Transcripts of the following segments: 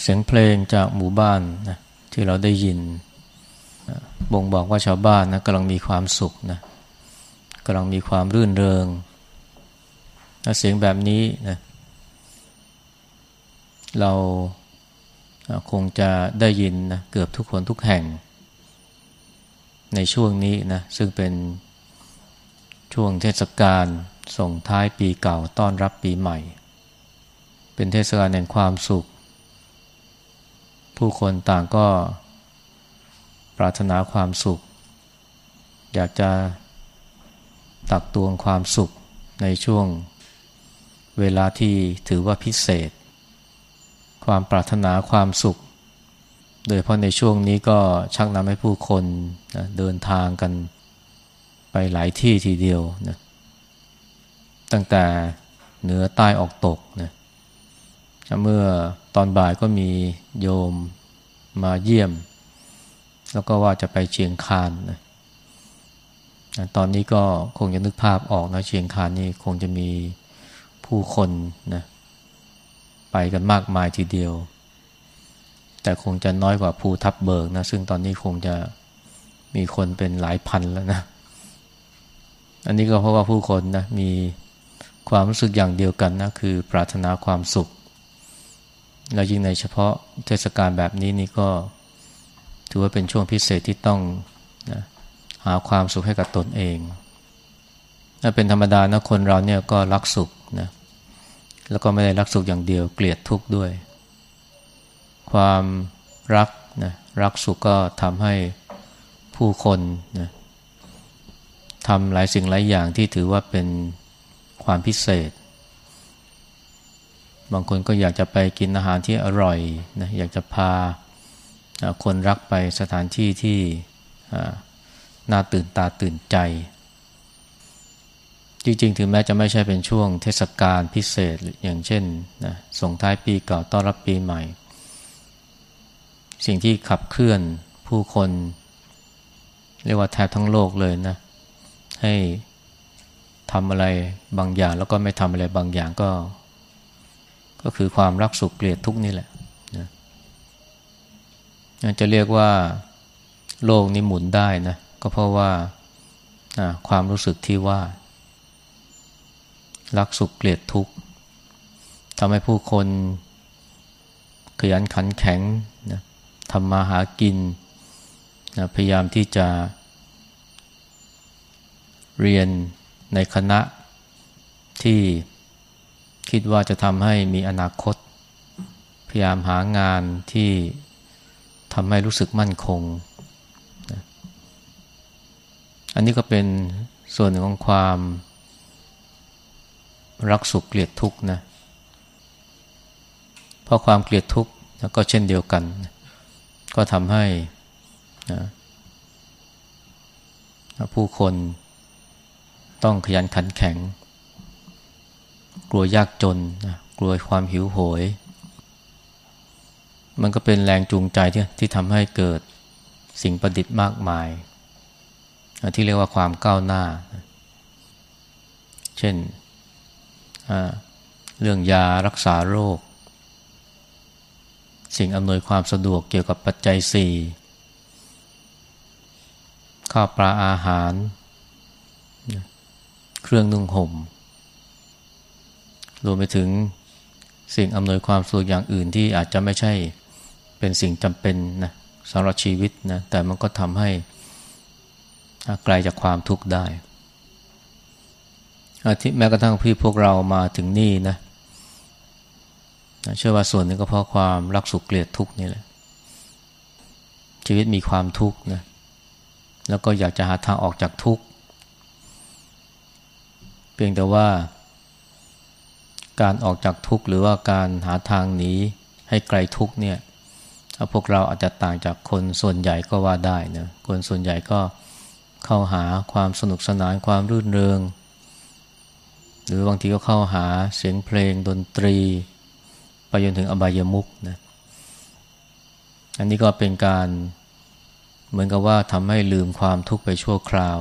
เสียงเพลงจากหมู่บ้านนะที่เราได้ยินบ่งบอกว่าชาวบ้านนะกำลังมีความสุขนะกำลังมีความรื่นเริงเสียงแบบนี้นะเราคงจะได้ยินนะเกือบทุกคนทุกแห่ง ในช่วงนี้นะซึ่งเป็นช่วงเทศกาลส่งท้ายปีเก่าต้อนรับปีใหม่ เป็นเทศกาลแห่งความสุข ผู้คนต่างก็ปรารถนาความสุข อยากจะตักตวงความสุขในช่วงเวลาที่ถือว่าพิเศษ ความปรารถนาความสุข โดยเพราะในช่วงนี้ก็ชักนำให้ผู้คนนะเดินทางกันไปหลายที่ทีเดียวนะตั้งแต่เหนือใต้ออกตกนะ เมื่อตอนบ่ายก็มีโยมมาเยี่ยม แล้วก็ว่าจะไปเชียงคานนะตอนนี้ก็คงจะนึกภาพออกนะเชียงคานนี่คงจะมีผู้คนนะไปกันมากมายทีเดียว แต่คงจะน้อยกว่าภูทับเบิกนะซึ่งตอนนี้คงจะมีคนเป็นหลายพันแล้วนะ อันนี้ก็เพราะว่าผู้คนนะมีความรู้สึกอย่างเดียวกันนะคือปรารถนาความสุข แล้วยิ่งในเฉพาะเทศกาลแบบนี้นี่ก็ ถือว่าเป็นช่วงพิเศษที่ต้องนะหาความสุขให้กับตนเองถ้าเป็นธรรมดานะคนเราเนี่ยก็รักสุขนะแล้วก็ไม่ได้รักสุขอย่างเดียวเกลียดทุกข์ด้วย ความรักนะรักสุขก็ทำให้ผู้คนนะทำหลายสิ่งหลายอย่างที่ถือว่าเป็นความพิเศษ บางคนก็อยากจะไปกินอาหารที่อร่อยนะอยากจะพาคนรักไปสถานที่ที่น่าตื่นตาตื่นใจ จริงๆ ถึงแม้จะไม่ใช่เป็นช่วงเทศกาลพิเศษอย่างเช่นนะส่งท้ายปีเก่าต้อนรับปีใหม่ สิ่งที่ขับเคลื่อนผู้คน เรียกว่าแทบทั้งโลกเลยนะ ให้ทำอะไรบางอย่างแล้วก็ไม่ทำอะไรบางอย่างก็ ก็คือความรักสุขเกลียดทุกนี่แหละนะจะเรียกว่าโลกนี้หมุนได้นะก็เพราะว่าความรู้สึกที่ว่า รักสุขเกลียดทุกข์ทำให้ผู้คนขยันขันแข็งนะทำมาหากินนะพยายามที่จะ เรียนในคณะที่ คิดว่าจะทำให้มีอนาคต พยายามหางานที่ทำให้รู้สึกมั่นคง อันนี้ก็เป็นส่วนหนึ่งของความรักสุขเกลียดทุกข์นะ เพราะความเกลียดทุกข์ก็เช่นเดียวกัน ก็ทำให้นะผู้คนต้องขยันขันแข็ง กลัวยากจนนะกลัวความหิวโหย มันก็เป็นแรงจูงใจที่ที่ทำให้เกิดสิ่งประดิษฐ์มากมาย ที่เรียกว่าความก้าวหน้า เช่นเรื่องยารักษาโรค สิ่งอำนวยความสะดวกเกี่ยวกับปัจจัยสี่ข้าวปลาอาหาร เครื่องนุ่งห่ม รวมไปถึงสิ่งอำนวยความสะดวกอย่างอื่นที่อาจจะไม่ใช่เป็นสิ่งจำเป็นนะสำหรับชีวิตนะแต่มันก็ทำให้ไกลจากความทุกข์ได้ที่แม้กระทั่งพี่พวกเรามาถึงนี่นะเชื่อว่าส่วนนึงก็เพราะความรักสุขเกลียดทุกข์นี่แหละ ชีวิตมีความทุกข์นะแล้วก็อยากจะหาทางออกจากทุกข์เพียงแต่ว่า การออกจากทุกข์หรือว่าการหาทางหนีให้ไกลทุกข์เนี่ยพวกเราอาจจะต่างจากคนส่วนใหญ่ก็ว่าได้นะคนส่วนใหญ่ก็เข้าหาความสนุกสนานความรื่นเริง หรือบางทีก็เข้าหาเสียงเพลงดนตรี ไปจนถึงอบายมุกนะอันนี้ก็เป็นการเหมือนกับว่าทำให้ลืมความทุกข์ไปชั่วคราว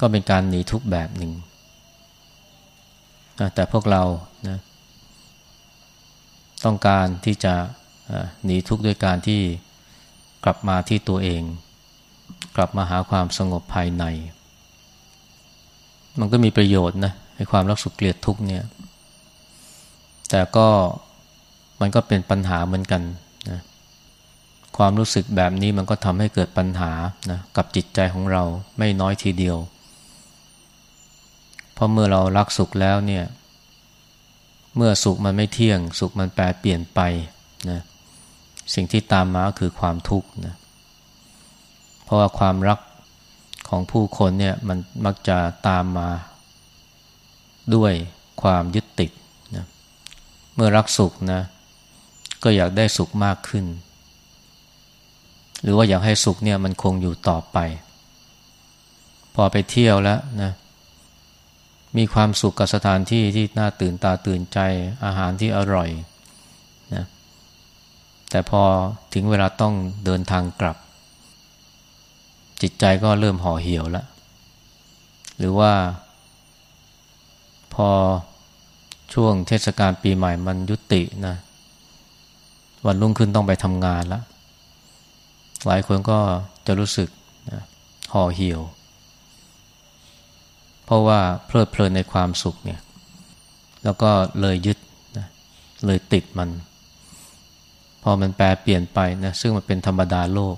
ก็เป็นการหนีทุกแบบหนึ่ง แต่พวกเรานะต้องการที่จะหนีทุกข์ด้วยการที่กลับมาที่ตัวเอง กลับมาหาความสงบภายใน มันก็มีประโยชน์นะในความรักสุขเกลียดทุกข์เนี่ย แต่ก็มันก็เป็นปัญหาเหมือนกันนะความรู้สึกแบบนี้มันก็ทำให้เกิดปัญหานะกับจิตใจของเราไม่น้อยทีเดียว เพราะเมื่อเรารักสุขแล้วเนี่ย เมื่อสุขมันไม่เที่ยง สุขมันแปรเปลี่ยนไปนะสิ่งที่ตามมาคือความทุกข์นะเพราะว่าความรักของผู้คนเนี่ยมันมักจะตามมา ด้วยความยึดติดนะเมื่อรักสุขนะ ก็อยากได้สุขมากขึ้น หรือว่าอยากให้สุขเนี่ยมันคงอยู่ต่อไป พอไปเที่ยวแล้วนะ มีความสุขกับสถานที่ที่น่าตื่นตาตื่นใจอาหารที่อร่อยนะแต่พอถึงเวลาต้องเดินทางกลับ จิตใจก็เริ่มห่อเหี่ยวแล้วหรือว่า พอช่วงเทศกาลปีใหม่มันยุตินะวันรุ่งขึ้นต้องไปทำงานแล้วหลายคนก็จะรู้สึกนะห่อเหี่ยว เพราะว่าเพลิดเพลินในความสุขเนี่ย แล้วก็เลยยึดนะเลยติดมัน พอมันแปลเปลี่ยนไปนะซึ่งมันเป็นธรรมดาโลก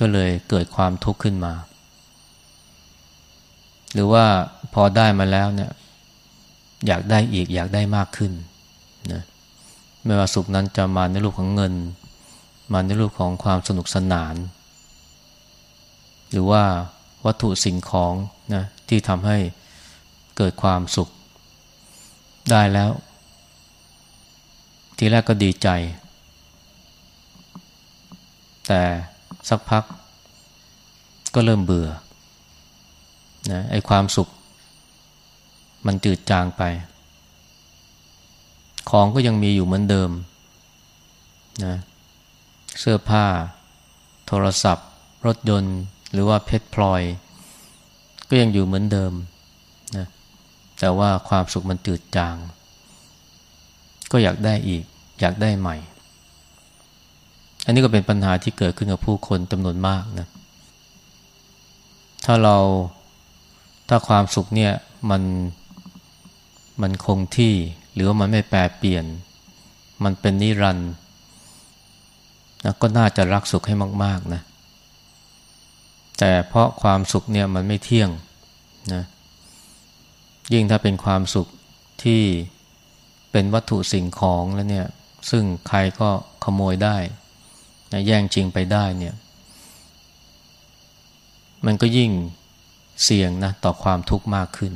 ก็เลยเกิดความทุกข์ขึ้นมา หรือว่าพอได้มาแล้วเนี่ย อยากได้อีกอยากได้มากขึ้นนะไม่ว่าสุขนั้นจะมาในรูปของเงิน มาในรูปของความสนุกสนาน หรือว่า วัตถุสิ่งของนะที่ทำให้เกิดความสุขได้แล้ว ทีแรกก็ดีใจ แต่สักพักก็เริ่มเบื่อนะไอความสุข มันจืดจางไป ของก็ยังมีอยู่เหมือนเดิมนะเสื้อผ้า โทรศัพท์ รถยนต์ หรือว่าเพชรพลอย ก็ยังอยู่เหมือนเดิมนะแต่ว่าความสุขมันจืดจาง ก็อยากได้อีก อยากได้ใหม่ อันนี้ก็เป็นปัญหาที่เกิดขึ้นกับผู้คนจำนวนมากนะถ้าเราถ้าความสุขเนี่ยมันมันคงที่หรือว่ามันไม่แปรเปลี่ยน มันเป็นนิรันดร์นะก็น่าจะรักสุขให้มาก ๆ นะ แต่เพราะความสุขเนี่ยมันไม่เที่ยงนะยิ่งถ้าเป็นความสุขที่เป็นวัตถุสิ่งของแล้วเนี่ยซึ่งใครก็ขโมยได้นะแย่งจริงไปได้เนี่ย มันก็ยิ่งเสี่ยงนะต่อความทุกข์มากขึ้น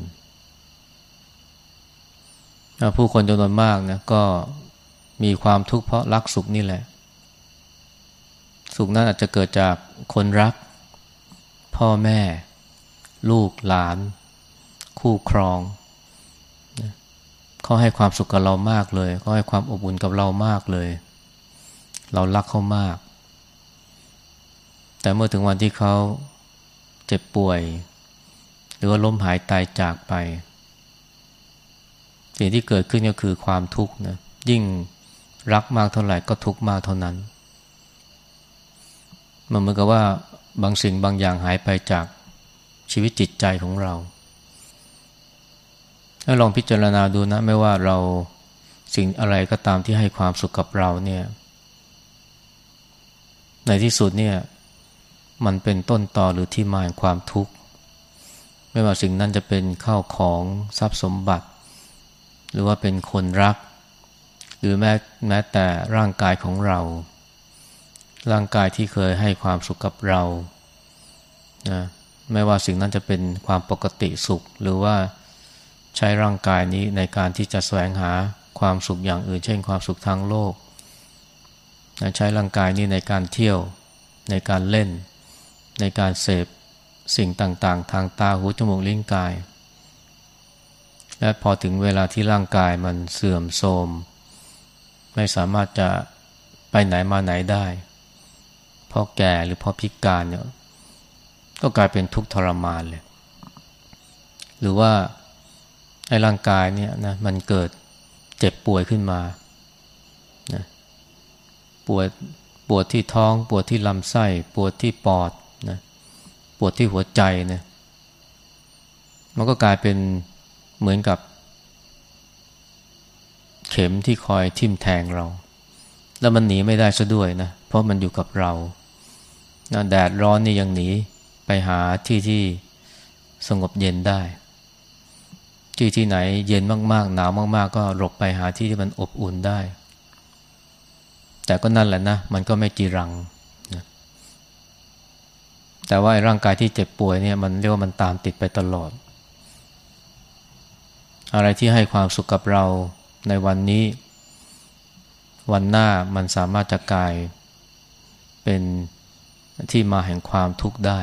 ผู้คนจำนวนมากนะก็มีความทุกข์เพราะรักสุขนี่แหละ สุขนั้นอาจจะเกิดจากคนรัก พ่อแม่ ลูกหลาน คู่ครองเขาให้ความสุขกับเรามากเลยเขาให้ความอบอุ่นกับเรามากเลย เรารักเขามาก แต่เมื่อถึงวันที่เขาเจ็บป่วย หรือว่าล้มหายตายจากไป สิ่งที่เกิดขึ้นก็คือความทุกข์นะยิ่งรักมากเท่าไหร่ก็ทุกข์มากเท่านั้น มันเหมือนกับว่า บางสิ่งบางอย่างหายไปจากชีวิตจิตใจของเราถ้าลองพิจารณาดูนะไม่ว่าเราสิ่งอะไรก็ตามที่ให้ความสุขกับเราเนี่ยในที่สุดเนี่ยมันเป็นต้นต่อหรือที่มาแห่งความทุกข์ ไม่ว่าสิ่งนั้นจะเป็นข้าวของทรัพย์สมบัติ หรือว่าเป็นคนรัก หรือแม้แม้แต่ร่างกายของเรา ร่างกายที่เคยให้ความสุขกับเรานะไม่ว่าสิ่งนั้นจะเป็นความปกติสุข หรือว่าใช้ร่างกายนี้ในการที่จะแสวงหาความสุขอย่างอื่น เช่นความสุขทางโลกนะใช้ร่างกายนี้ในการเที่ยว ในการเล่น ในการเสพสิ่งต่างๆ ทางตาหูจมูกลิ้นกาย และพอถึงเวลาที่ร่างกายมันเสื่อมโทรม ไม่สามารถจะไปไหนมาไหนได้ พราะแก่หรือเพราะพิการเนี่ยก็กลายเป็นทุกข์ทรมานเลย หรือว่าไอ้ร่างกายเนี่ยนะมันเกิดเจ็บป่วยขึ้นมาปวดปวดที่ท้อง ปวดที่ลำไส้ ปวดที่ปอดนะปวดที่หัวใจนะมันก็กลายเป็นเหมือนกับ เข็มที่คอยทิ่มแทงเรา แล้วมันหนีไม่ได้ซะด้วยนะ เพราะมันอยู่กับเรา นะแดดร้อนนี่ยังหนีไปหาที่ที่สงบเย็นได้ ที่ที่ไหนเย็นมากๆ หนาวมาก ๆ ก็หลบไปหาที่ที่มันอบอุ่นได้ แต่ก็นั่นแหละนะ มันก็ไม่จีรังนะแต่ว่าร่างกายที่เจ็บป่วยเนี่ยมันเรียกว่ามันตามติดไปตลอด อะไรที่ให้ความสุขกับเราในวันนี้ วันหน้ามันสามารถจะกลายเป็น ที่มาแห่งความทุกข์ได้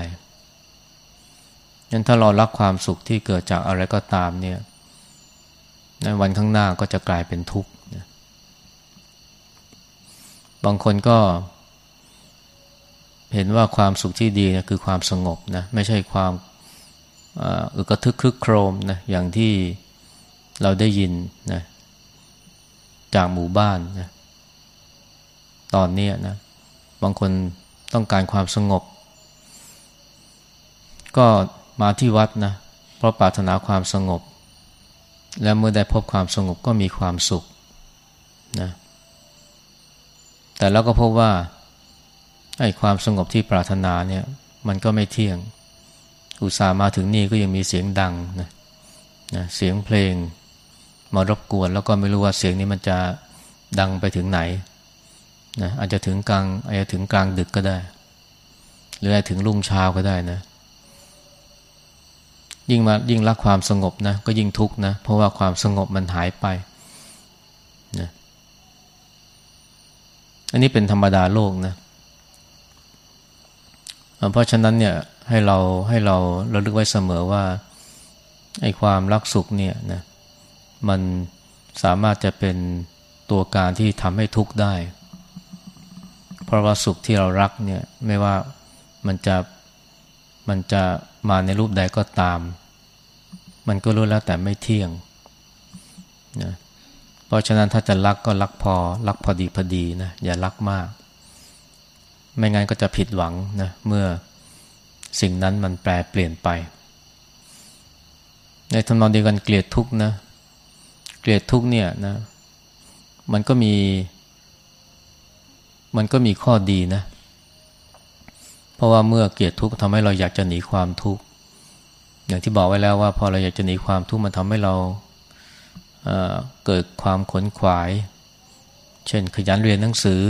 งั้นถ้าเรารักความสุขที่เกิดจากอะไรก็ตามเนี่ยในวันข้างหน้าก็จะกลายเป็นทุกข์บางคนก็ เห็นว่าความสุขที่ดีนะคือความสงบนะไม่ใช่ความอึกระทึกคึกโครมนะอย่างที่เราได้ยินนะจากหมู่บ้านนะตอนนี้นะบางคน ต้องการความสงบ ก็มาที่วัดนะเพราะปรารถนาความสงบ และเมื่อได้พบความสงบก็มีความสุขนะแต่เราก็พบว่าไอ้ความสงบที่ปรารถนาเนี่ยมันก็ไม่เที่ยง อุตส่าห์มาถึงนี่ก็ยังมีเสียงดังนะนะเสียงเพลงมารบกวน แล้วก็ไม่รู้ว่าเสียงนี้มันจะดังไปถึงไหน นะอาจจะถึงกลางอาจจะถึงกลางดึกก็ได้ หรืออาจถึงรุ่งเช้าก็ได้นะ ยิ่งมายิ่งรักความสงบนะ ก็ยิ่งทุกข์นะ เพราะว่าความสงบมันหายไปนะอันนี้เป็นธรรมดาโลกนะ เพราะฉะนั้นเนี่ยให้เราให้เราเราลึกไว้เสมอว่าไอ้ความรักสุขเนี่ยนะมันสามารถจะเป็นตัวการที่ทำให้ทุกข์ได้ เพราะว่าสุขที่เรารักเนี่ยไม่ว่ามันจะมันจะมาในรูปใดก็ตาม มันก็รู้แล้วแต่ไม่เที่ยงนะเพราะฉะนั้นถ้าจะรักก็รักพอ รักพอดีพอดีนะอย่ารักมาก ไม่งั้นก็จะผิดหวังนะเมื่อสิ่งนั้นมันแปลเปลี่ยนไป ในทำนองเดียวกันเกลียดทุกนะ เกลียดทุกเนี่ยนะ มันก็มี มันก็มีข้อดีนะ เพราะว่าเมื่อเกลียดทุกข์ทำให้เราอยากจะหนีความทุกข์อย่างที่บอกไว้แล้วว่าพอเราอยากจะหนีความทุกข์มันทำให้เราเเกิดความขนขวาย เช่นขยันเรียนหนังสือ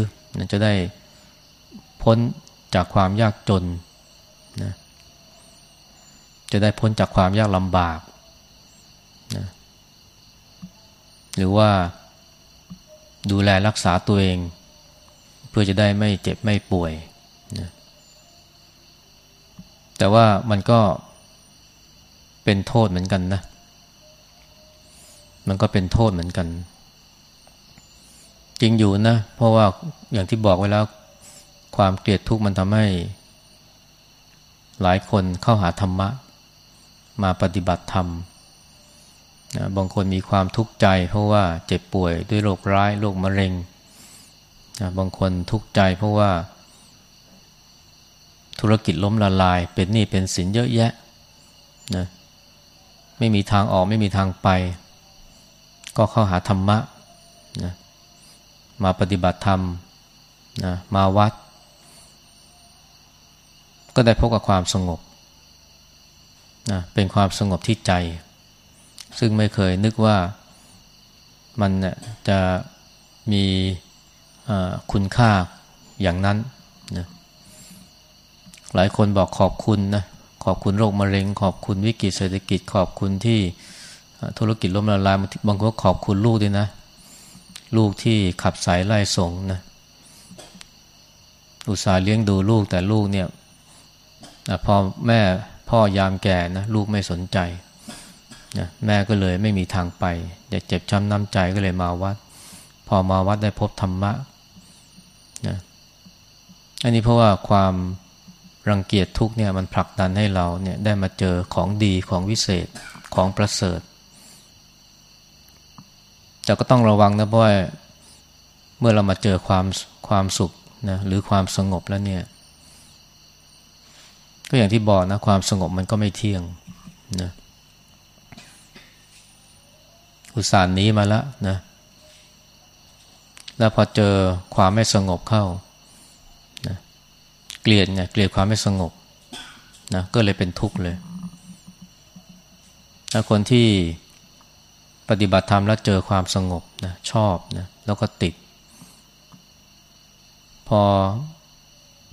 จะได้พ้นจากความยากจนนะจะได้พ้นจากความยากลำบากนะหรือว่าดูแลรักษาตัวเอง พื่อจะได้ไม่เจ็บไม่ป่วยนะแต่ว่ามันก็เป็นโทษเหมือนกันนะ มันก็เป็นโทษเหมือนกัน จริงอยู่นะ เพราะว่าอย่างที่บอกไว้แล้ว ความเกลียดทุกข์มันทำให้ หลายคนเข้าหาธรรมะ มาปฏิบัติธรรมนะบางคนมีความทุกข์ใจ เพราะว่าเจ็บป่วยด้วยโรคร้ายโรคมะเร็ง นะบางคนทุกข์ใจเพราะว่า ธุรกิจล้มละลาย เป็นหนี้เป็นสินเยอะแยะนะไม่มีทางออกไม่มีทางไป ก็เข้าหาธรรมะนะมาปฏิบัติธรรมนะมาวัด ก็ได้พบกับความสงบนะเป็นความสงบที่ใจ ซึ่งไม่เคยนึกว่ามันจะมี คุณค่าอย่างนั้นนะหลายคนบอกขอบคุณนะขอบคุณโรคมะเร็ง ขอบคุณวิกฤตเศรษฐกิจ ขอบคุณที่ธุรกิจล้มละลายบางคนขอบคุณลูกด้วยนะ ลูกที่ขับสายไล่ส่งนะอุตส่าห์เลี้ยงดูลูกแต่ลูกเนี่ยพอแม่พ่อยามแก่นะลูกไม่สนใจนะแม่ก็เลยไม่มีทางไปอยากเจ็บช้ำน้ำใจก็เลยมาวัด พอมาวัดได้พบธรรมะ อันนี้เพราะว่าความรังเกียจทุกเนี่ยมันผลักดันให้เราเนี่ยได้มาเจอของดีของวิเศษของประเสริฐแต่ก็ต้องระวังนะเพราะว่าเมื่อเรามาเจอความความสุขนะหรือความสงบแล้วเนี่ย ก็อย่างที่บอกนะความสงบมันก็ไม่เที่ยงนะอุตส่าห์นี้มาแล้วนะแล้วพอเจอความไม่สงบเข้า กลียดเนี่ยเกลียดความไม่สงบนะก็เลยเป็นทุกข์เลยถ้าคนที่ปฏิบัติธรรมแล้วเจอความสงบนะชอบนะแล้วก็ติด พอ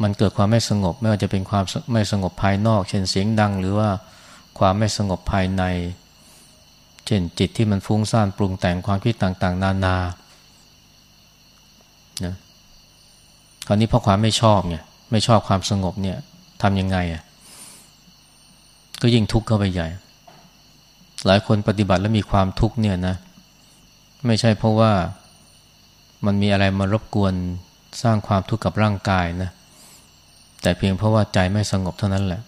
มันเกิดความไม่สงบ ไม่ว่าจะเป็นความไม่สงบภายนอก เช่นเสียงดัง หรือว่าความไม่สงบภายใน เช่นจิตที่มันฟุ้งซ่านปรุงแต่งความคิดต่างๆ นานานะคราวนี้เพราะความไม่ชอบเนี่ย ไม่ชอบความสงบเนี่ยทำยังไงอะก็ยิ่งทุกข์เข้าไปใหญ่ หลายคนปฏิบัติแล้วมีความทุกข์เนี่ยนะไม่ใช่เพราะว่ามันมีอะไรมารบกวนสร้างความทุกข์กับร่างกายนะแต่เพียงเพราะว่าใจไม่สงบเท่านั้นแหละ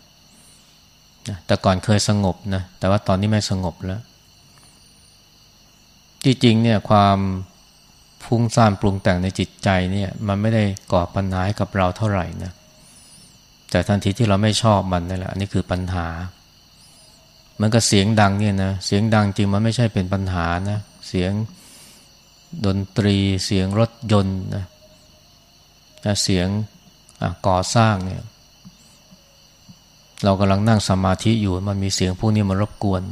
นะแต่ก่อนเคยสงบนะแต่ว่าตอนนี้ไม่สงบแล้วจริงๆเนี่ยความ ฟุ้งซ่านปรุงแต่งในจิตใจเนี่ยมันไม่ได้ก่อปัญหาให้กับเราเท่าไหร่นะแต่ทันทีที่เราไม่ชอบมันนี่แหละอันนี้คือปัญหา มันก็เสียงดังเนี่ยนะเสียงดังจริงมันไม่ใช่เป็นปัญหานะเสียงดนตรีเสียงรถยนต์นะเสียงก่อสร้างเนี่ยเรากำลังนั่งสมาธิอยู่มันมีเสียงพวกนี้มารบกวน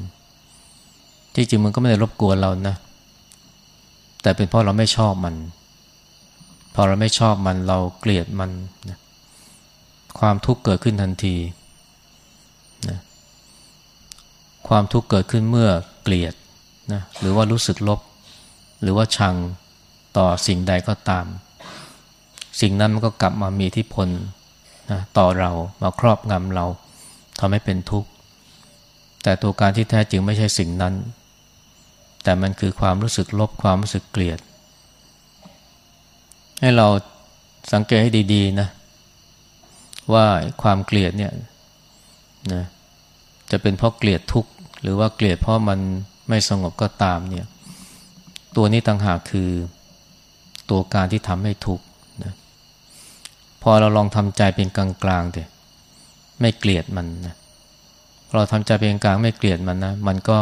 ที่จริงมันก็ไม่ได้รบกวนเรานะ แต่เป็นเพราะเราไม่ชอบมัน พอเราไม่ชอบมันเราเกลียดมันนะความทุกข์เกิดขึ้นทันทีนะความทุกข์เกิดขึ้นเมื่อเกลียดนะหรือว่ารู้สึกลบ หรือว่าชังต่อสิ่งใดก็ตาม สิ่งนั้นมันก็กลับมามีที่พลนะต่อเรามาครอบงำเราทำให้เป็นทุกข์ แต่ตัวการที่แท้จริงไม่ใช่สิ่งนั้น แต่มันคือความรู้สึกลบความรู้สึกเกลียด ให้เราสังเกตให้ดี ๆ นะ ว่าความเกลียดเนี่ยนะจะเป็นเพราะเกลียดทุกข์ หรือว่าเกลียดเพราะมันไม่สงบก็ตามเนี่ยตัวนี้ต่างหากคือตัวการที่ทำให้ทุกข์นะพอเราลองทำใจเป็นกลางกลางเถอะไม่เกลียดมันนะเราทำใจเป็นกลางไม่เกลียดมันนะ มันก็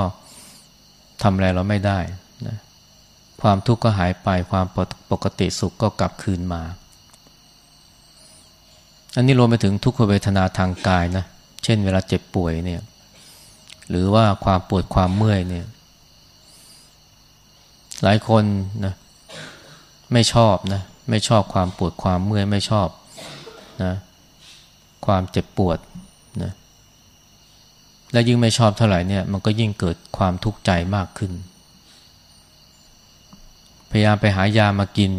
ทำอะไรเราไม่ได้นะความทุกข์ก็หายไปความปกติสุขก็กลับคืนมา อันนี้รวมไปถึงทุกขเวทนาทางกายนะเช่นเวลาเจ็บป่วยเนี่ยหรือว่าความปวดความเมื่อยเนี่ยหลายคนนะไม่ชอบนะไม่ชอบความปวดความเมื่อยไม่ชอบนะความเจ็บปวด และยิ่งไม่ชอบเท่าไหร่เนี่ยมันก็ยิ่งเกิดความทุกข์ใจมากขึ้น พยายามไปหายามากิน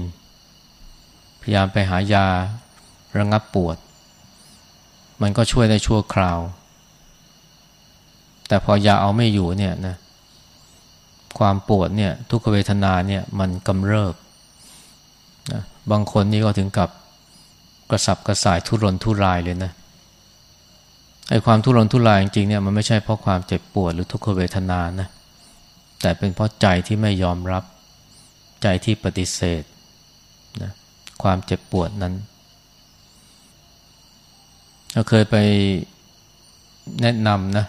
พยายามไปหายาระงับปวด มันก็ช่วยได้ชั่วคราว แต่พอยาเอาไม่อยู่เนี่ยนะความปวดเนี่ยทุกขเวทนาเนี่ยมันกำเริบนะบางคนนี่ก็ถึงกับกระสับกระส่ายทุรนทุรายเลยนะ ไอ้ความทุรนทุรายจริงๆเนี่ยมันไม่ใช่เพราะความเจ็บปวดหรือทุกขเวทนานะแต่เป็นเพราะใจที่ไม่ยอมรับใจที่ปฏิเสธนะความเจ็บปวดนั้นเราเคยไปแนะนำนะ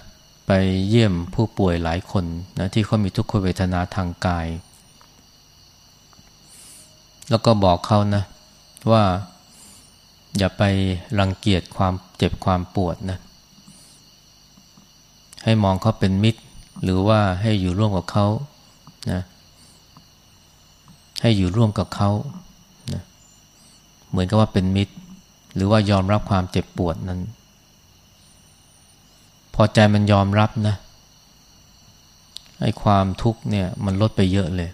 ไปเยี่ยมผู้ป่วยหลายคนนะที่เขามีทุกขเวทนาทางกาย แล้วก็บอกเขานะว่าอย่าไปรังเกียจความเจ็บความปวดนะ ให้มองเขาเป็นมิตร หรือว่าให้อยู่ร่วมกับเขานะให้อยู่ร่วมกับเขานะเหมือนกับว่าเป็นมิตร หรือว่ายอมรับความเจ็บปวดนั้น พอใจมันยอมรับนะไอ้ความทุกข์เนี่ยมันลดไปเยอะเลย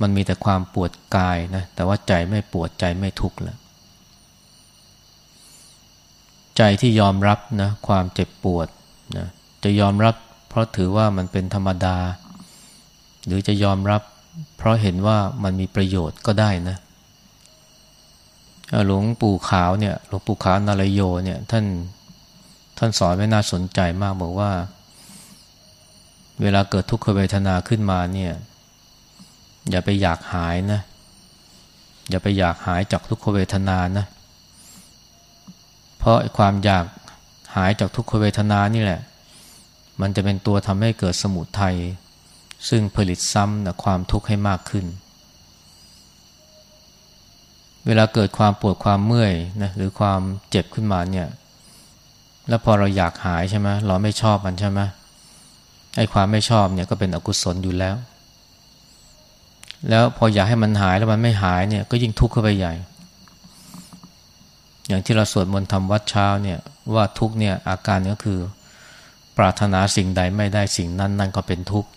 มันมีแต่ความปวดกายนะ แต่ว่าใจไม่ปวดใจไม่ทุกข์แล้วใจที่ยอมรับนะความเจ็บปวด นะจะยอมรับเพราะถือว่ามันเป็นธรรมดา หรือจะยอมรับ เพราะเห็นว่ามันมีประโยชน์ก็ได้นะหลวงปู่ขาวเนี่ยหลวงปู่ขาวนารโยเนี่ยท่านท่านสอนไว้น่าสนใจมากบอกว่า เวลาเกิดทุกขเวทนาขึ้นมาเนี่ยอย่าไปอยากหายนะ อย่าไปอยากหายจากทุกขเวทนานะ เพราะความอยาก หายจากทุกขเวทนานี่แหละ มันจะเป็นตัวทำให้เกิดสมุทัยซึ่งผลิตซ้ำนะความทุกข์ให้มากขึ้น เวลาเกิดความปวดความเมื่อยนะหรือความเจ็บขึ้นมาเนี่ย แล้วพอเราอยากหายใช่ไหมเราไม่ชอบมันใช่ไหมไอ้ความไม่ชอบเนี่ยก็เป็นอกุศลอยู่แล้ว แล้วพออยากให้มันหายแล้วมันไม่หายเนี่ยก็ยิ่งทุกข์เข้าไปใหญ่ อย่างที่เราสวดมนต์ทำวัดเช้าเนี่ย ว่าทุกเนี่ยอาการก็คือ ปรารถนาสิ่งใดไม่ได้สิ่งนั้นนั่นก็เป็นทุกข์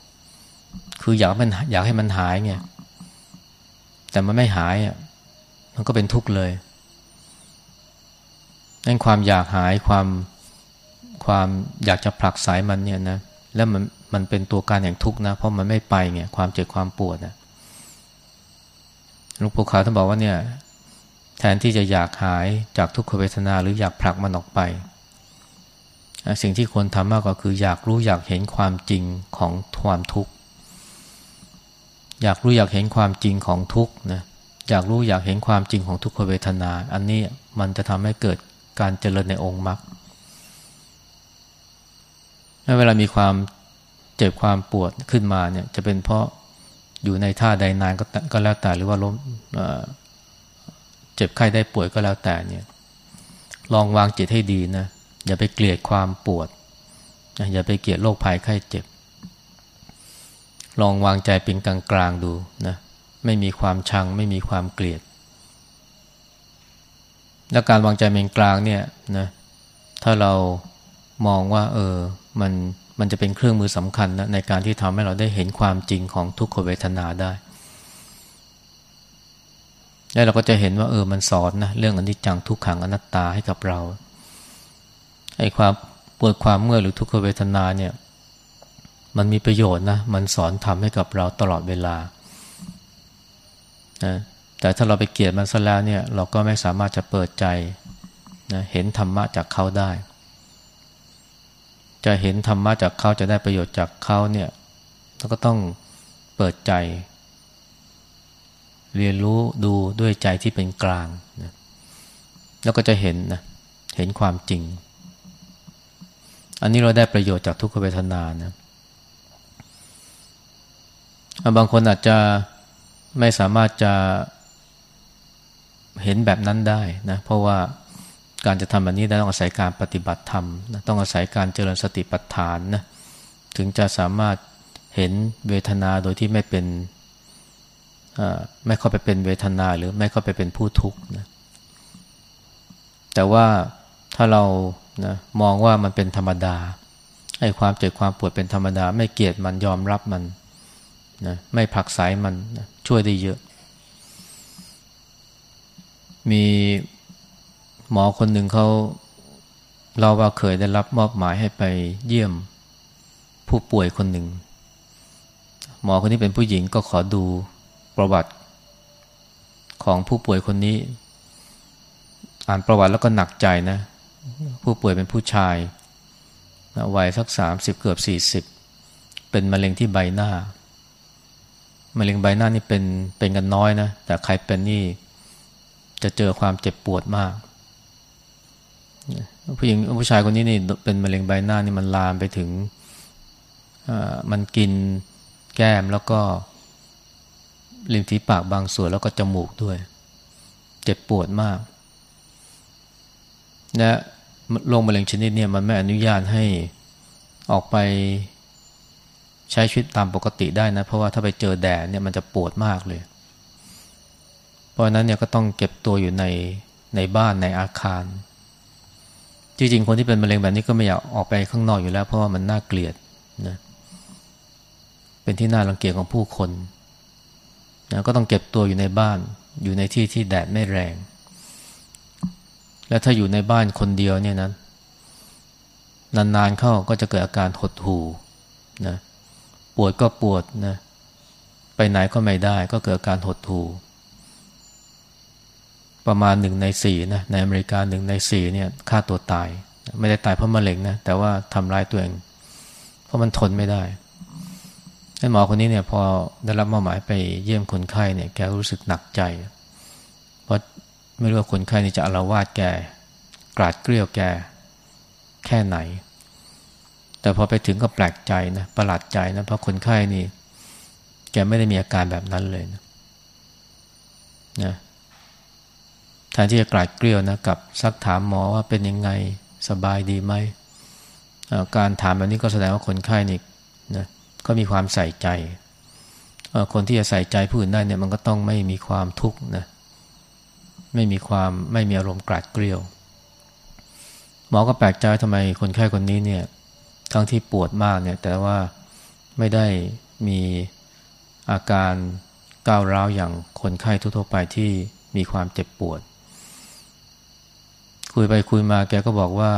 คืออยากมันอยากให้มันหายเนี่ย แต่มันไม่หายอะมันก็เป็นทุกข์เลยนั่นความอยากหายความความอยากจะผลักสายมันเนี่ยนะแล้วมันมันเป็นตัวการแห่งทุกข์นะ เพราะมันไม่ไปเนี่ยความเจ็บความปวดนะหลวงปู่ขาวท่านบอกว่าเนี่ย แทนที่จะอยากหายจากทุกขเวทนาหรืออยากผลักมันออกไป สิ่งที่ควรทำมากกว่าคืออยากรู้อยากเห็นความจริงของความทุกข์อยากรู้อยากเห็นความจริงของทุกข์นะอยากรู้อยากเห็นความจริงของทุกขเวทนา อันนี้มันจะทำให้เกิดการเจริญในองค์มรรคเวลามีความเจ็บความปวดขึ้นมาเนี่ยจะเป็นเพราะอยู่ในท่าใดนานก็ก็แล้วแต่หรือว่าล้ม เจ็บไข้ได้ป่วยก็แล้วแต่เนี่ยลองวางจิตให้ดีนะอย่าไปเกลียดความปวดอย่าไปเกลียดโรคภัยไข้เจ็บ ลองวางใจเป็นกลางกลางดูนะไม่มีความชัง ไม่มีความเกลียด และการวางใจเป็นกลางเนี่ยนะถ้าเรามองว่า เออมันมันจะเป็นเครื่องมือสำคัญนะในการที่ทำให้เราได้เห็นความจริงของทุกขเวทนาได้ แล้วเราก็จะเห็นว่าเออมันสอนนะเรื่องอนิจจังทุกขังอนัตตาให้กับเราไอ้ความปวดความเมื่อยหรือทุกขเวทนาเนี่ยมันมีประโยชน์นะมันสอนทำให้กับเราตลอดเวลานะแต่ถ้าเราไปเกลียดมันซะแล้วเนี่ยเราก็ไม่สามารถจะเปิดใจนะเห็นธรรมะจากเขาได้ จะเห็นธรรมะจากเขาจะได้ประโยชน์จากเขาเนี่ยเราก็ต้องเปิดใจ เรียนรู้ดูด้วยใจที่เป็นกลางนะแล้วก็จะเห็นนะเห็นความจริง อันนี้เราได้ประโยชน์จากทุกขเวทนานะบางคนอาจจะไม่สามารถจะเห็นแบบนั้นได้นะเพราะว่าการจะทำแบบนี้ได้ต้องอาศัยการปฏิบัติธรรมนะต้องอาศัยการเจริญสติปัฏฐานนะถึงจะสามารถเห็นเวทนาโดยที่ไม่เป็น ไม่เข้าไปเป็นเวทนาหรือไม่เข้าไปเป็นผู้ทุกข์นะแต่ว่าถ้าเรานะมองว่ามันเป็นธรรมดาให้ความเจ็บความปวดเป็นธรรมดา ไม่เกลียดมันยอมรับมันนะไม่ผักสายมันนะช่วยได้เยอะ มีหมอคนหนึ่งเขาเราว่าเคยได้รับมอบหมายให้ไปเยี่ยมผู้ป่วยคนหนึ่ง หมอคนนี้เป็นผู้หญิงก็ขอดู ประวัติของผู้ป่วยคนนี้ อ่านประวัติแล้วก็หนักใจนะ ผู้ป่วยเป็นผู้ชายวัยสักสามสิบเกือบสี่สิบเป็นมะเร็งที่ใบหน้ามะเร็งใบหน้านี่เป็นเป็นกันน้อยนะ แต่ใครเป็นนี่จะเจอความเจ็บปวดมากผู้หญิงผู้ชายคนนี้นี่เป็นมะเร็งใบหน้านี่มันลามไปถึงมันกินแก้มแล้วก็ ริมฝีปากบางส่วนแล้วก็จมูกด้วย เจ็บปวดมาก และโรคมะเร็งชนิดนี้มันไม่อนุญาตให้ออกไปใช้ชีวิตตามปกติได้นะ เพราะว่าถ้าไปเจอแดดเนี่ยมันจะปวดมากเลย เพราะนั้นเนี่ยก็ต้องเก็บตัวอยู่ในในบ้านในอาคาร จริงๆ คนที่เป็นมะเร็งแบบนี้ก็ไม่อยากออกไปข้างนอกอยู่แล้ว เพราะว่ามันน่าเกลียดนะเป็นที่น่ารังเกียจของผู้คน นะก็ต้องเก็บตัวอยู่ในบ้าน อยู่ในที่ที่แดดไม่แรง และถ้าอยู่ในบ้านคนเดียวเนี่ยนะนานๆเข้าก็จะเกิดอาการหดหู่นะปวดก็ปวดนะไปไหนก็ไม่ได้ ก็เกิดอาการหดหู่ประมาณหนึ่งในสี่นะในอเมริกาหนึ่งในสี่เนี่ยฆ่าตัวตาย ไม่ได้ตายเพราะมะเร็งนะแต่ว่าทำร้ายตัวเอง เพราะมันทนไม่ได้ ห้หมอคนนี้เนี่ยพอได้รับมอบหมายไปเยี่ยมคนไข้เนี่ยแกรู้สึกหนักใจ เพราะไม่รู้ว่าคนไข้นี่จะอารวาสแก กราดเกลียวแกแค่ไหน แต่พอไปถึงก็แปลกใจนะประหลาดใจนะเพราะคนไข้นี่ แกไม่ได้มีอาการแบบนั้นเลยนะนะแทนที่จะกราดเกลียวนะกับซักถามหมอว่าเป็นยังไงสบายดีไหม การถามแบบนี้ก็แสดงว่าคนไข้นี่นะ ก็มีความใส่ใจ คนที่จะใส่ใจผู้อื่นได้เนี่ยมันก็ต้องไม่มีความทุกข์นะไม่มีความไม่มีอารมณ์กราดเกลียว หมอก็แปลกใจทำไมคนไข้คนนี้เนี่ยทั้งที่ปวดมากเนี่ยแต่ว่าไม่ได้มีอาการก้าวร้าวอย่างคนไข้ทั่วไปที่มีความเจ็บปวด คุยไปคุยมาแกก็บอกว่า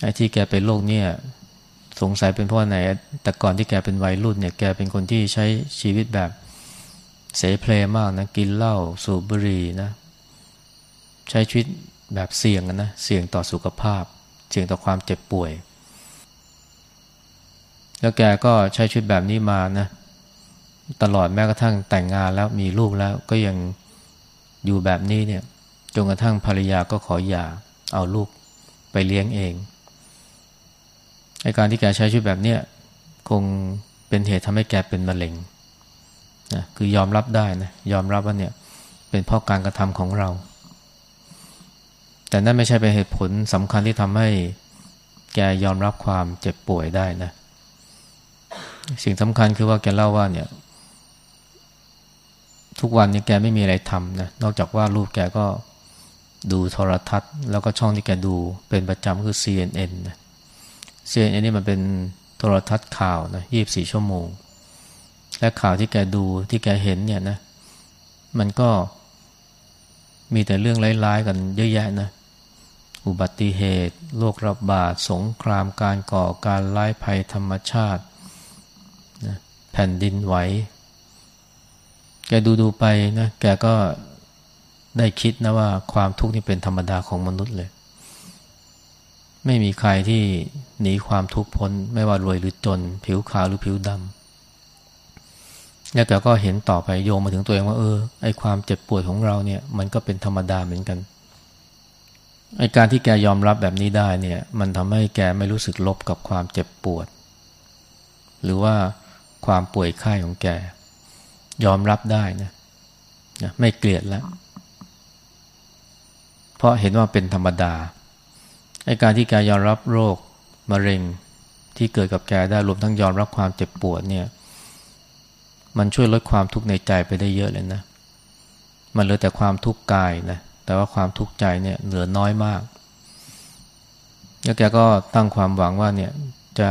ไอ้ที่แกเป็นโรคเนี่ย สงสัยเป็นเพราะไหนแต่ก่อนที่แกเป็นวัยรุ่นเนี่ยแกเป็นคนที่ใช้ชีวิตแบบเสเพลมากนะกินเหล้าสูบบุหรี่นะ ใช้ชีวิตแบบเสี่ยงนะเสี่ยงต่อสุขภาพ เสี่ยงต่อความเจ็บป่วย แล้วแกก็ใช้ชีวิตแบบนี้มานะตลอดแม้กระทั่งแต่งงานแล้วมีลูกแล้วก็ยังอยู่แบบนี้เนี่ยจนกระทั่งภรรยาก็ขอหย่าเอาลูกไปเลี้ยงเอง ไอการที่แกใช้ชีวิตแบบเนี้ยคงเป็นเหตุทำให้แกเป็นมะเร็งนะคือยอมรับได้นะยอมรับว่าเนี่ยเป็นเพราะการกระทำของเรา แต่นั่นไม่ใช่เป็นเหตุผลสำคัญที่ทำให้แกยอมรับความเจ็บป่วยได้นะ สิ่งสำคัญคือว่าแกเล่าว่าเนี่ย ทุกวันนี้แกไม่มีอะไรทำนะนอกจากว่าลูกแกก็ดูโทรทัศน์ แล้วก็ช่องที่แกดูเป็นประจำคือ CNN นะ CNN นี่มันเป็นโทรทัศน์ข่าวนะ24ชั่วโมง และข่าวที่แกดูที่แกเห็นเนี่ยนะ มันก็มีแต่เรื่องร้ายๆกันเยอะแยะนะ อุบัติเหตุ โรคระบาด สงคราม การก่อการร้ายภัยธรรมชาตินะแผ่นดินไหว แกดูดูไปนะ แกก็ได้คิดนะว่าความทุกข์นี่เป็นธรรมดาของมนุษย์เลย ไม่มีใครที่หนีความทุกข์พ้น ไม่ว่ารวยหรือจน ผิวขาวหรือผิวดำแล้วแกก็เห็นต่อไปโยงมาถึงตัวเองว่าเออไอความเจ็บปวดของเราเนี่ย มันก็เป็นธรรมดาเหมือนกันไอการที่แกยอมรับแบบนี้ได้เนี่ย มันทำให้แกไม่รู้สึกลบกับความเจ็บปวด หรือว่าความป่วยไข้ของแก ยอมรับได้นะนะไม่เกลียดแล้ว เพราะเห็นว่าเป็นธรรมดา ไอการที่แกยอมรับโรคมะเร็งที่เกิดกับแกได้รวมทั้งยอมรับความเจ็บปวดเนี่ยมันช่วยลดความทุกข์ในใจไปได้เยอะเลยนะ มันเหลือแต่ความทุกข์กายนะ แต่ว่าความทุกข์ใจเนี่ยเหลือน้อยมาก แล้วแกก็ตั้งความหวังว่าเนี่ยจะ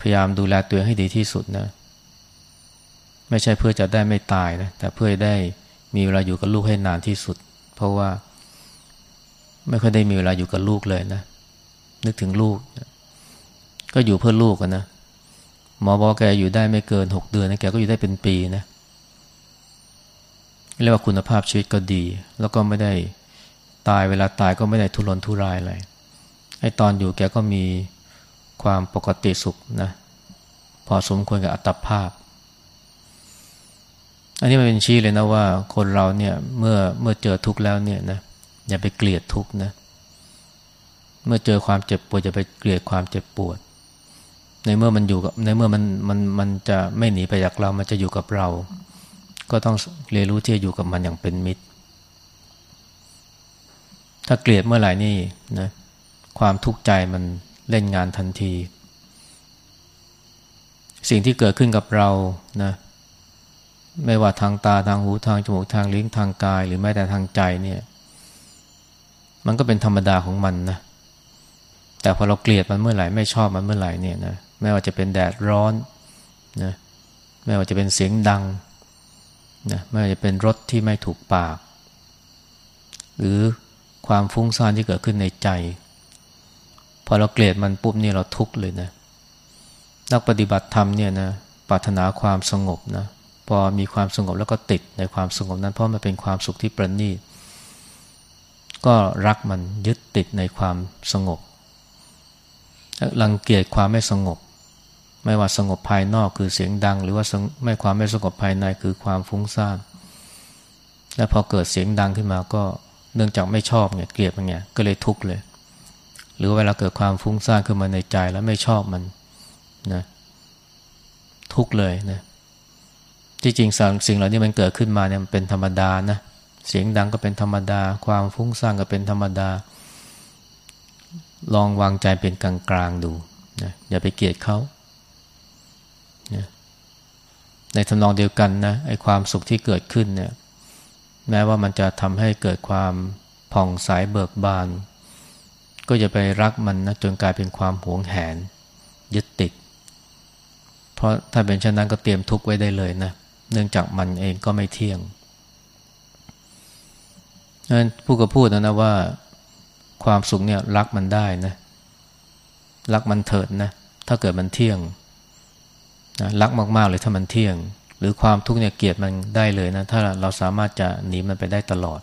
พยายามดูแลตัวให้ดีที่สุดนะ ไม่ใช่เพื่อจะได้ไม่ตายนะ แต่เพื่อได้มีเวลาอยู่กับลูกให้นานที่สุด เพราะว่า ไม่ค่อยได้มีเวลาอยู่กับลูกเลยนะ นึกถึงลูก ก็อยู่เพื่อลูกกันนะหมอบอกแกอยู่ได้ไม่เกินหกเดือนนะแกก็อยู่ได้เป็นปีนะเรียกว่าคุณภาพชีวิตก็ดี แล้วก็ไม่ได้ตายเวลาตายก็ไม่ได้ทุรนทุรายอะไรไอ้ตอนอยู่แกก็มีความปกติสุขนะ พอสมควรกับอัตภาพ อันนี้มันเป็นชี้เลยนะว่าคนเราเนี่ยเมื่อเมื่อเจอทุกข์แล้วเนี่ยนะ อย่าไปเกลียดทุกข์นะ เมื่อเจอความเจ็บปวดอย่าไปเกลียดความเจ็บปวด ในเมื่อมันอยู่กับในเมื่อมันมันมันจะไม่หนีไปจากเรา มันจะอยู่กับเรา ก็ต้องเรียนรู้ที่จะอยู่กับมันอย่างเป็นมิตร ถ้าเกลียดเมื่อไหร่นี่นะความทุกข์ใจมันเล่นงานทันที สิ่งที่เกิดขึ้นกับเรานะไม่ว่าทางตาทางหูทางจมูกทางลิ้นทางกาย หรือแม้แต่ทางใจเนี่ย มันก็เป็นธรรมดาของมันนะแต่พอเราเกลียดมันเมื่อไหร่ไม่ชอบมันเมื่อไหร่เนี่ยนะไม่ว่าจะเป็นแดดร้อนนะไม่ว่าจะเป็นเสียงดังนะไม่ว่าจะเป็นรถที่ไม่ถูกปาก หรือความฟุ้งซ่านที่เกิดขึ้นในใจ พอเราเกลียดมันปุ๊บนี่เราทุกข์เลยนะนักปฏิบัติธรรมเนี่ยนะปรารถนาความสงบนะพอมีความสงบแล้วก็ติดในความสงบนั้นเพราะมันเป็นความสุขที่ประณีต ก็รักมันยึดติดในความสงบรังเกียจความไม่สงบ ไม่ว่าสงบภายนอกคือเสียงดัง หรือว่าไม่ความไม่สงบภายในคือความฟุ้งซ่านแล้วพอเกิดเสียงดังขึ้นมาก็เนื่องจากไม่ชอบเนี่ยเกลียดมันเนี่ยก็เลยทุกข์เลย หรือเวลาเกิดความฟุ้งซ่านขึ้นมาในใจแล้วไม่ชอบมันนะทุกข์เลยนะที่จริงสิ่งสิ่งเหล่านี้มันเกิดขึ้นมาเนี่ยมันเป็นธรรมดานะเเสียงดังก็เป็นธรรมดา ความฟุ้งซ่านก็เป็นธรรมดา ลองวางใจเป็นกลางๆดูนะอย่าไปเกลียดเขานะในทำนองเดียวกันนะไอ้ความสุขที่เกิดขึ้นเนี่ยแม้ว่ามันจะทำให้เกิดความผ่องใสเบิกบาน ก็อย่าไปรักมันนะจนกลายเป็นความหวงแหน ยึดติด เพราะถ้าเป็นเช่นนั้นก็เตรียมทุกข์ไว้ได้เลยนะเนื่องจากมันเองก็ไม่เที่ยง ผู้ก็พูดนะนะว่าความสุขเนี่ยรักมันได้นะ รักมันเถิดนะ ถ้าเกิดมันเที่ยงนะรักมากๆเลยถ้ามันเที่ยง หรือความทุกข์เนี่ยเกลียดมันได้เลยนะ ถ้าเราสามารถจะหนีมันไปได้ตลอด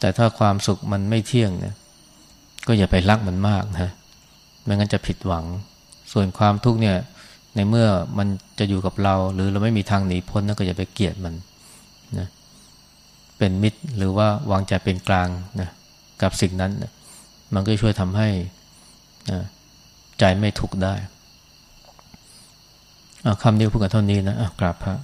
แต่ถ้าความสุขมันไม่เที่ยงเนี่ย ก็อย่าไปรักมันมากนะไม่งั้นจะผิดหวัง ส่วนความทุกข์เนี่ย ในเมื่อมันจะอยู่กับเรา หรือเราไม่มีทางหนีพ้นนั่นก็อย่าไปเกลียดมัน เป็นมิตร หรือว่าวางใจเป็นกลางนะกับสิ่งนั้นนะมันก็ช่วยทำให้นะใจไม่ทุกข์ได้คำนี้พูดกันเท่านี้นะกราบพระ